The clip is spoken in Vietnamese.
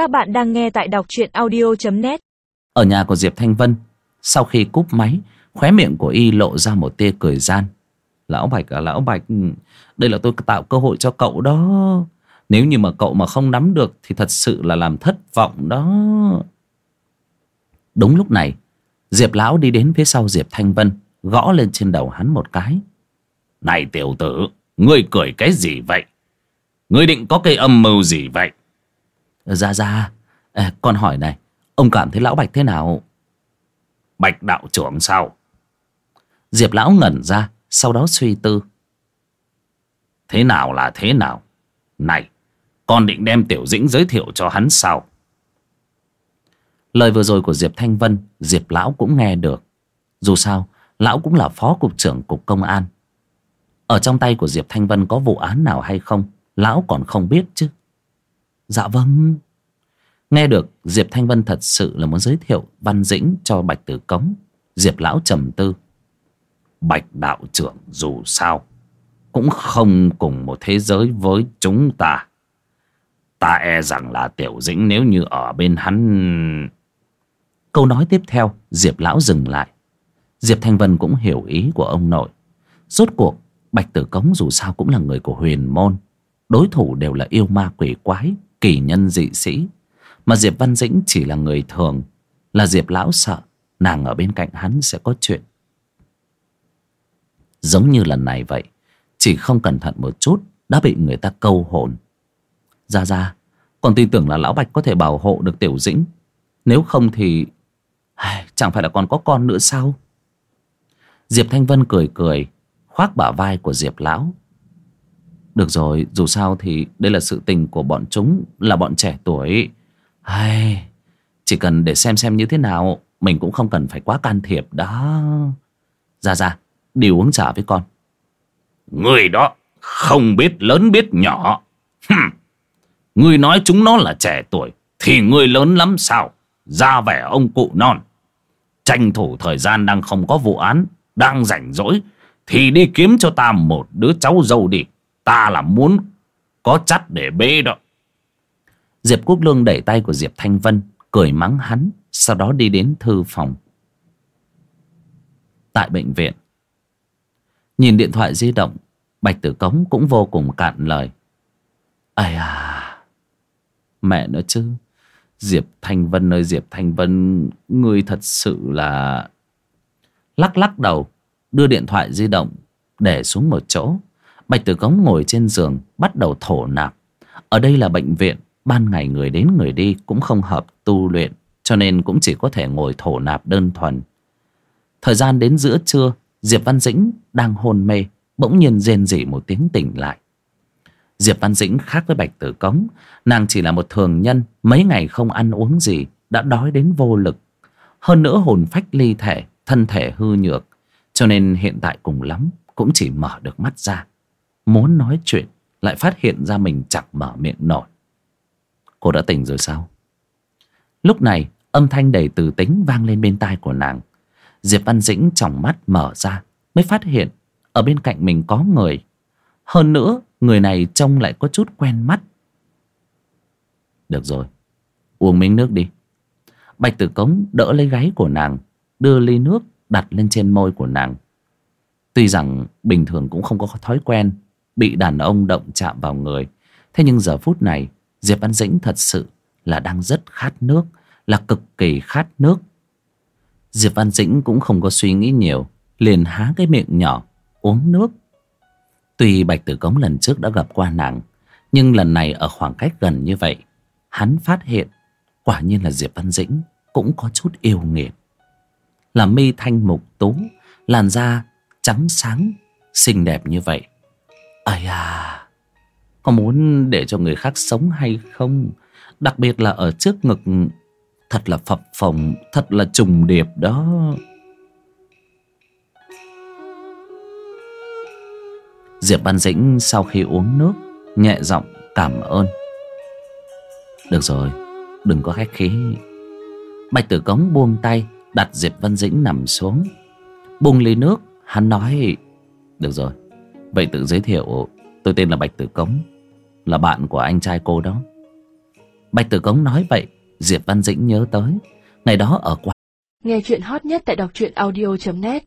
Các bạn đang nghe tại đọc truyện audio.net Ở nhà của Diệp Thanh Vân, Sau khi cúp máy, Khóe miệng của y lộ ra một tia cười gian. Lão Bạch à Lão Bạch ừ, Đây là tôi tạo cơ hội cho cậu đó. Nếu như mà cậu mà không nắm được Thì thật sự là làm thất vọng đó. Đúng lúc này, Diệp Lão đi đến phía sau Diệp Thanh Vân, Gõ lên trên đầu hắn một cái. Này tiểu tử, Ngươi cười cái gì vậy? Ngươi định có cái âm mưu gì vậy? Ra ra à, Con hỏi này Ông cảm thấy Lão Bạch thế nào? Bạch đạo trưởng sao? Diệp Lão ngẩn ra Sau đó suy tư. Thế nào là thế nào? Này Con định đem Tiểu Dĩnh giới thiệu cho hắn sao? Lời vừa rồi của Diệp Thanh Vân Diệp Lão cũng nghe được. Dù sao Lão cũng là phó cục trưởng cục công an. Ở trong tay của Diệp Thanh Vân có vụ án nào hay không? Lão còn không biết chứ Dạ vâng. Nghe được Diệp Thanh Vân thật sự là muốn giới thiệu Văn Dĩnh cho Bạch Tử Cống, Diệp Lão trầm tư. Bạch đạo trưởng dù sao Cũng không cùng một thế giới với chúng ta. Ta e rằng là Tiểu Dĩnh nếu như ở bên hắn. Câu nói tiếp theo, Diệp Lão dừng lại. Diệp Thanh Vân cũng hiểu ý của ông nội. Rốt cuộc, Bạch Tử Cống dù sao cũng là người của huyền môn. Đối thủ đều là yêu ma quỷ quái. Kỳ nhân dị sĩ. Mà Diệp Văn Dĩnh chỉ là người thường, Là Diệp Lão sợ, Nàng ở bên cạnh hắn sẽ có chuyện. Giống như lần này vậy, Chỉ không cẩn thận một chút Đã bị người ta câu hồn. Ra ra, Còn tin tưởng là Lão Bạch có thể bảo hộ được Tiểu Dĩnh. Nếu không thì Chẳng phải là còn có con nữa sao? Diệp Thanh Vân cười cười, Khoác bả vai của Diệp Lão được rồi Dù sao thì đây là sự tình của bọn chúng Là bọn trẻ tuổi. Ai, Chỉ cần để xem xem như thế nào Mình cũng không cần phải quá can thiệp đó. Ra ra Đi uống trà với con. Người đó Không biết lớn biết nhỏ. Hừm. Ngươi nói chúng nó là trẻ tuổi Thì ngươi lớn lắm sao? Ra vẻ ông cụ non. Tranh thủ thời gian đang không có vụ án đang rảnh rỗi thì đi kiếm cho ta một đứa cháu dâu đi ta là muốn có chắt để bê đó. Diệp quốc lương đẩy tay của diệp thanh vân, cười mắng hắn, sau đó đi đến thư phòng. Tại bệnh viện, nhìn điện thoại di động, bạch tử cống cũng vô cùng cạn lời. Ây à mẹ nữa chứ. Diệp Thanh Vân ơi, Diệp Thanh Vân, Ngươi thật sự là Lắc lắc đầu, Đưa điện thoại di động Để xuống một chỗ. Bạch Tử Cống ngồi trên giường, Bắt đầu thổ nạp. Ở đây là bệnh viện, Ban ngày người đến người đi Cũng không hợp tu luyện, Cho nên cũng chỉ có thể ngồi thổ nạp đơn thuần. Thời gian đến giữa trưa, Diệp Văn Dĩnh đang hôn mê, Bỗng nhiên rên rỉ một tiếng tỉnh lại. Diệp Văn Dĩnh khác với Bạch Tử Cống, Nàng chỉ là một thường nhân, Mấy ngày không ăn uống gì, Đã đói đến vô lực. Hơn nữa hồn phách ly thể, Thân thể hư nhược, Cho nên hiện tại cùng lắm, Cũng chỉ mở được mắt ra. Muốn nói chuyện, Lại phát hiện ra mình chẳng mở miệng nổi. Cô đã tỉnh rồi sao? Lúc này, âm thanh đầy từ tính vang lên bên tai của nàng. Diệp Văn Dĩnh tròng mắt mở ra, Mới phát hiện Ở bên cạnh mình có người. Hơn nữa, Người này trông lại có chút quen mắt. Được rồi, Uống miếng nước đi. Bạch tử cống đỡ lấy gáy của nàng, Đưa ly nước đặt lên trên môi của nàng. Tuy rằng bình thường cũng không có thói quen Bị đàn ông động chạm vào người. Thế nhưng giờ phút này, Diệp Văn Dĩnh thật sự là đang rất khát nước, Là cực kỳ khát nước. Diệp Văn Dĩnh cũng không có suy nghĩ nhiều, Liền há cái miệng nhỏ, Uống nước. Tuy Bạch Tử Cống lần trước đã gặp qua nàng, Nhưng lần này ở khoảng cách gần như vậy, Hắn phát hiện Quả nhiên là Diệp Văn Dĩnh Cũng có chút yêu nghiệt. Là mi thanh mục tú, Làn da trắng sáng, Xinh đẹp như vậy. Ây à Có muốn để cho người khác sống hay không? Đặc biệt là ở trước ngực, Thật là phập phồng, Thật là trùng điệp đó. Diệp Văn Dĩnh sau khi uống nước, Nhẹ giọng cảm ơn. Được rồi, Đừng có khách khí. Bạch Tử Cống buông tay, Đặt Diệp Văn Dĩnh nằm xuống. Bung ly nước, Hắn nói, Được rồi Vậy tự giới thiệu, Tôi tên là Bạch Tử Cống, Là bạn của anh trai cô đó. Bạch Tử Cống nói vậy, Diệp Văn Dĩnh nhớ tới. Ngày đó ở quán Nghe chuyện hot nhất tại đọc truyện audio.net